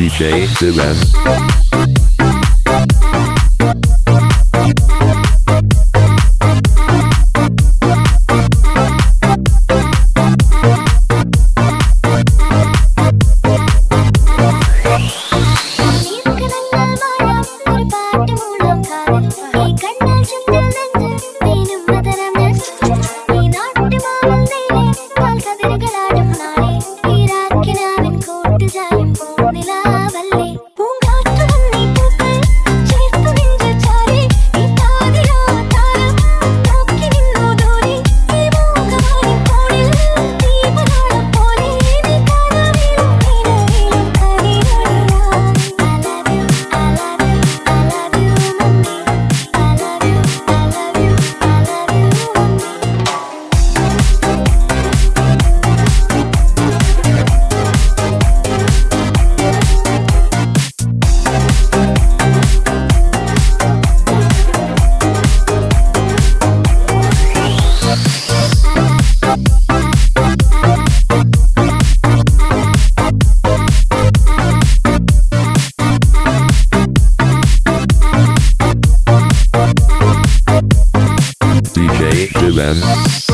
DJ Seven Hey, Karnal, Jumdala Glenn.